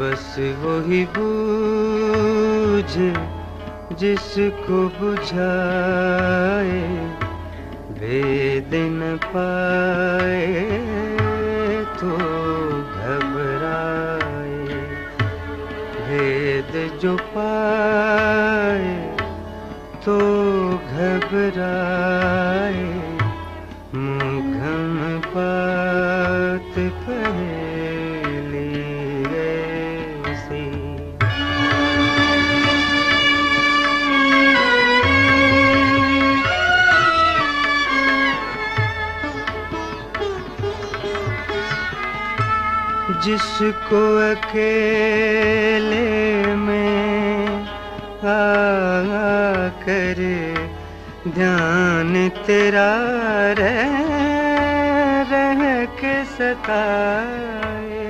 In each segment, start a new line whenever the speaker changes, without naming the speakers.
بس وہی بوجھ جس کو بجھائے بید نہ پائے تو گھبرائے۔ بید جو پائے تو گھبرائے۔ جس کو اکیلے میں آ کر دھیان تیرا رہ رہ کے ستائے۔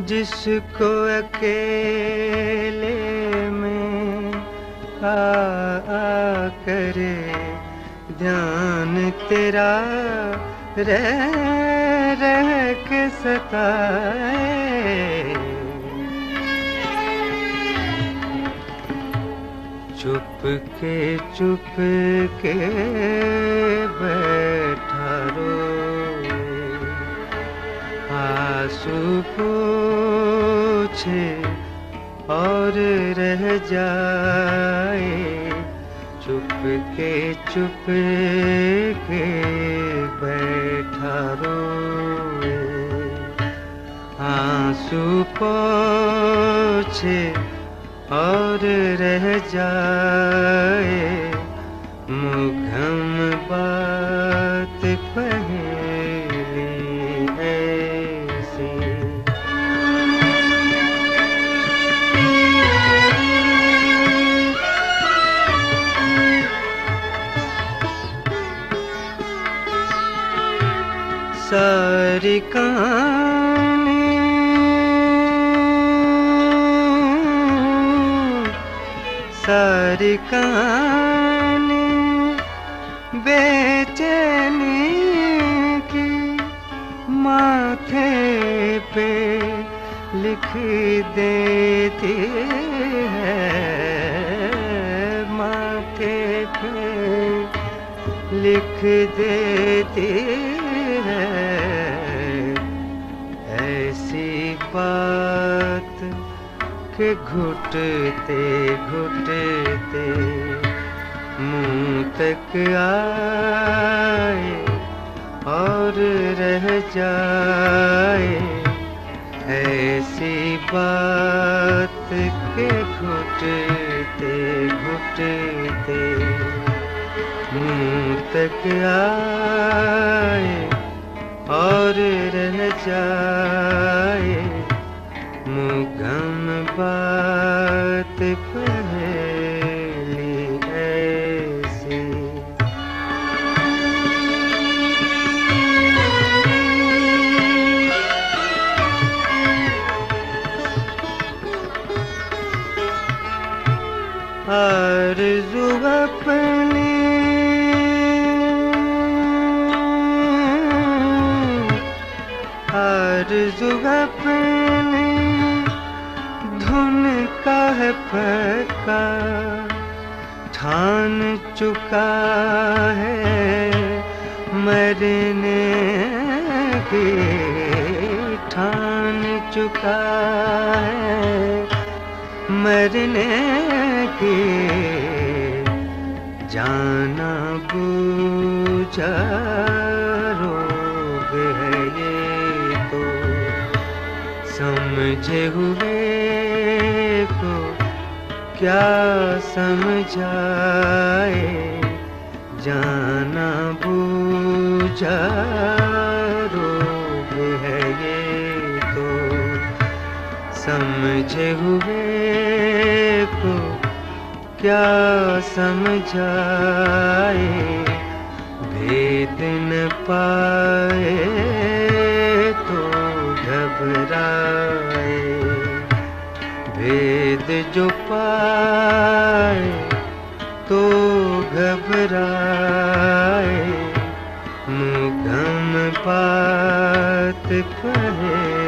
جس کو اکیلے میں آ آ کر دھیان تیرا رہ رہ کے ستائے۔ چپ کے چپ کے بیٹھا روئے۔ آنسو پوچھے اور رہ جائے۔ چپ کے چپ کے بیٹھا روئے۔ آنسو پوچھے اور رہ جائے۔ مغم بات پہلی ساری کہانی۔ ساری کہانی بے چینی کی ماتھے پہ لکھ دیتی ہے۔ ماتھے پہ لکھ دیتی ایسی بات کہ گھٹتے گھٹتے منہ تک آئے اور رہ جائے۔ ایسی بات کہ گھٹتے گھٹتے منہ تک آئے اور رہ جائے مغم بات پہلی ایسی۔ آرزو اپنی آرزو اپنی دھن کا ہے پکا ٹھان چکا ہے مرنے کی ٹھان چکا ہے مرنے کی جانا بوجھا سمجھے ہوئے کو کیا سمجھائے؟ جانا بوجھا روگ ہے یہ تو۔ سمجھے ہوئے کو کیا سمجھائے؟ بھید نہ پائے گھبرائے بھید جو پائے تو گھبرائے مغم بات کہے